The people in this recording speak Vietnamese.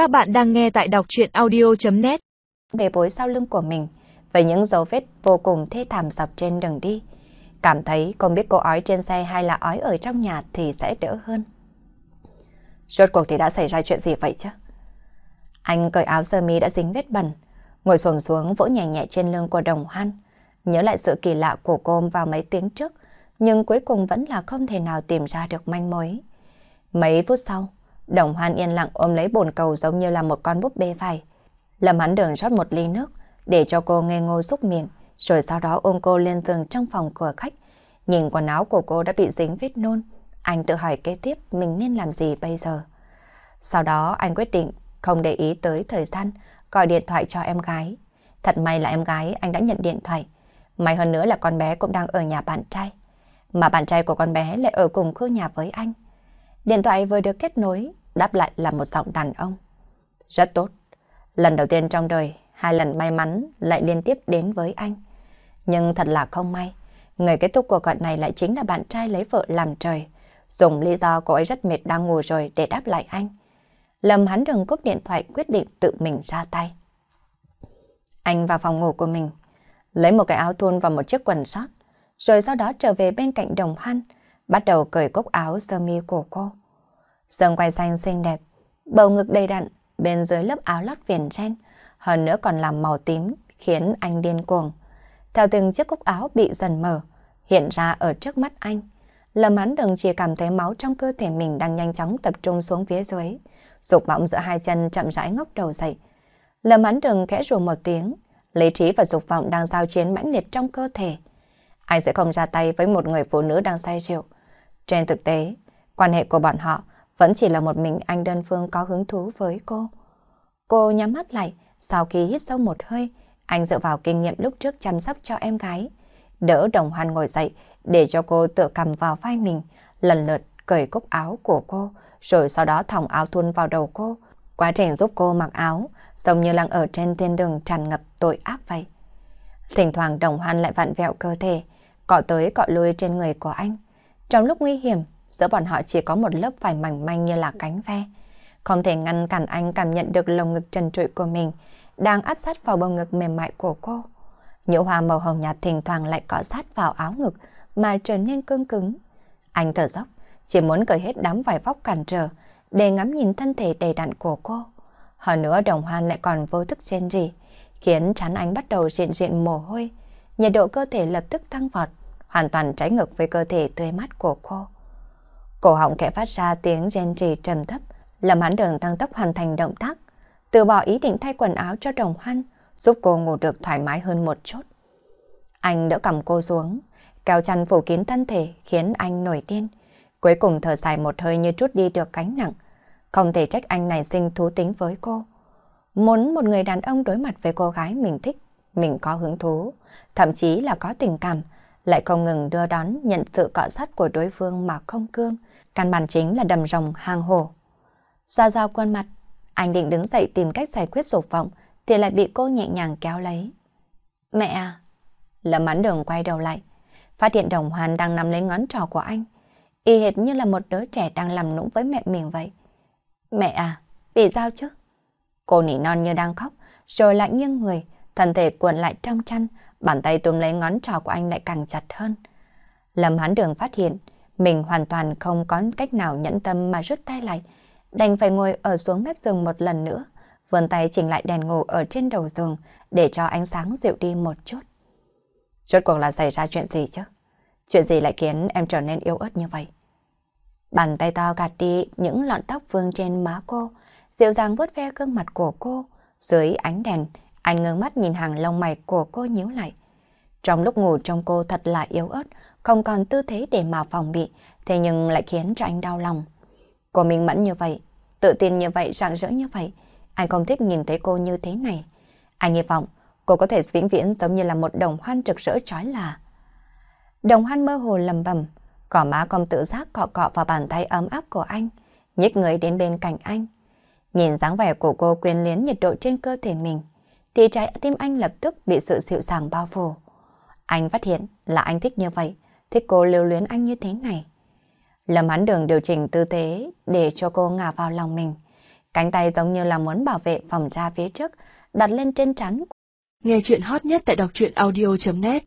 Các bạn đang nghe tại đọc chuyện audio.net Bề bối sau lưng của mình, với những dấu vết vô cùng thê thảm dọc trên đường đi. Cảm thấy không biết cô ói trên xe hay là ói ở trong nhà thì sẽ đỡ hơn. Rốt cuộc thì đã xảy ra chuyện gì vậy chứ? Anh cởi áo sơ mi đã dính vết bẩn, ngồi xổm xuống vỗ nhẹ nhẹ trên lưng của đồng hoan, nhớ lại sự kỳ lạ của cô vào mấy tiếng trước, nhưng cuối cùng vẫn là không thể nào tìm ra được manh mối. Mấy phút sau, đồng hoan yên lặng ôm lấy bồn cầu giống như là một con búp bê phải. Lâm hắn đường rót một ly nước để cho cô nghe ngô xúc miệng, rồi sau đó ôm cô lên giường trong phòng cửa khách. Nhìn quần áo của cô đã bị dính vết nôn, anh tự hỏi kế tiếp mình nên làm gì bây giờ. Sau đó anh quyết định không để ý tới thời gian, gọi điện thoại cho em gái. Thật may là em gái anh đã nhận điện thoại. May hơn nữa là con bé cũng đang ở nhà bạn trai. Mà bạn trai của con bé lại ở cùng khu nhà với anh. Điện thoại vừa được kết nối, đáp lại là một giọng đàn ông. Rất tốt. Lần đầu tiên trong đời, hai lần may mắn lại liên tiếp đến với anh. Nhưng thật là không may. Người kết thúc cuộc gọi này lại chính là bạn trai lấy vợ làm trời. Dùng lý do cô ấy rất mệt đang ngủ rồi để đáp lại anh. Lâm hắn đừng cúp điện thoại quyết định tự mình ra tay. Anh vào phòng ngủ của mình, lấy một cái áo thun và một chiếc quần sót, rồi sau đó trở về bên cạnh đồng hoan, bắt đầu cởi cúc áo sơ mi của cô. Sườn quay xanh xinh đẹp, bầu ngực đầy đặn, bên dưới lớp áo lót viền ren, hơn nữa còn làm màu tím, khiến anh điên cuồng. Theo từng chiếc cúc áo bị dần mở, hiện ra ở trước mắt anh. Lâm hắn đừng chỉ cảm thấy máu trong cơ thể mình đang nhanh chóng tập trung xuống phía dưới. Dục vọng giữa hai chân chậm rãi ngóc đầu dậy. Lâm hắn đừng kẽ rùa một tiếng, lý trí và dục vọng đang giao chiến mãnh liệt trong cơ thể. Anh sẽ không ra tay với một người phụ nữ đang say rượu. Trên thực tế, quan hệ của bọn họ vẫn chỉ là một mình anh đơn phương có hứng thú với cô. Cô nhắm mắt lại, sau khi hít sâu một hơi, anh dựa vào kinh nghiệm lúc trước chăm sóc cho em gái. Đỡ đồng hoan ngồi dậy để cho cô tự cầm vào vai mình, lần lượt cởi cúc áo của cô, rồi sau đó thòng áo thun vào đầu cô. Quá trình giúp cô mặc áo, giống như đang ở trên thiên đường tràn ngập tội ác vậy. Thỉnh thoảng đồng hoan lại vặn vẹo cơ thể, cọ tới cọ lui trên người của anh. Trong lúc nguy hiểm, giữa bọn họ chỉ có một lớp vải mảnh manh như là cánh ve. Không thể ngăn cản anh cảm nhận được lồng ngực trần trụi của mình đang áp sát vào bầu ngực mềm mại của cô. Nhũ hoa màu hồng nhạt thỉnh thoảng lại cọ sát vào áo ngực mà trở nên cương cứng. Anh thở dốc, chỉ muốn cởi hết đám vải vóc cản trở để ngắm nhìn thân thể đầy đặn của cô. Hơn nữa đồng hoan lại còn vô thức trên rỉ, khiến chán anh bắt đầu diện diện mồ hôi. Nhiệt độ cơ thể lập tức tăng vọt, hoàn toàn trái ngược với cơ thể tươi mát của cô. Cổ họng kẽ phát ra tiếng rên trì trầm thấp, Lâm Hán Đường tăng tốc hoàn thành động tác, từ bỏ ý định thay quần áo cho đồng hoan, giúp cô ngủ được thoải mái hơn một chút. Anh đỡ cầm cô xuống, kéo chăn phủ kín thân thể khiến anh nổi điên. Cuối cùng thở dài một hơi như trút đi được cánh nặng. Không thể trách anh này sinh thú tính với cô. Muốn một người đàn ông đối mặt với cô gái mình thích, mình có hứng thú, thậm chí là có tình cảm, lại không ngừng đưa đón nhận sự cọ sát của đối phương mà không cương. Căn bản chính là đầm rồng hang hồ. xoa ra quân mặt, anh định đứng dậy tìm cách giải quyết dục vọng, thì lại bị cô nhẹ nhàng kéo lấy. Mẹ à! Lâm mắn đường quay đầu lại, phát hiện đồng hoàn đang nắm lấy ngón trò của anh, y hệt như là một đứa trẻ đang làm nũng với mẹ mình vậy. Mẹ à, vì sao chứ? Cô nỉ non như đang khóc, rồi lại nghiêng người, thân thể cuộn lại trong chăn, bàn tay túm lấy ngón trò của anh lại càng chặt hơn. Lâm Hán Đường phát hiện, mình hoàn toàn không có cách nào nhẫn tâm mà rút tay lại, đành phải ngồi ở xuống mép giường một lần nữa, vươn tay chỉnh lại đèn ngủ ở trên đầu giường để cho ánh sáng dịu đi một chút. Rốt cuộc là xảy ra chuyện gì chứ? Chuyện gì lại khiến em trở nên yếu ớt như vậy? Bàn tay to gạt đi những lọn tóc vương trên má cô, dịu dàng vuốt ve gương mặt của cô. Dưới ánh đèn, anh ngưng mắt nhìn hàng lông mày của cô nhíu lại. Trong lúc ngủ trong cô thật là yếu ớt, không còn tư thế để mà phòng bị, thế nhưng lại khiến cho anh đau lòng. Cô minh mẫn như vậy, tự tin như vậy, rạng rỡ như vậy, anh không thích nhìn thấy cô như thế này. Anh hy vọng cô có thể vĩnh viễn giống như là một đồng hoan rực rỡ trói là. Đồng hoan mơ hồ lầm bầm, cỏ má không tự giác cọ cọ vào bàn tay ấm áp của anh, nhích người đến bên cạnh anh. Nhìn dáng vẻ của cô quyến liến nhiệt độ trên cơ thể mình, thì trái tim anh lập tức bị sự dịu dàng bao phủ. Anh phát hiện là anh thích như vậy, thích cô lưu luyến anh như thế này. Lâm hắn đường điều chỉnh tư thế để cho cô ngả vào lòng mình, Cánh tay giống như là muốn bảo vệ phòng ra phía trước, đặt lên trên trán. Nghe chuyện hot nhất tại đọc truyện audio.net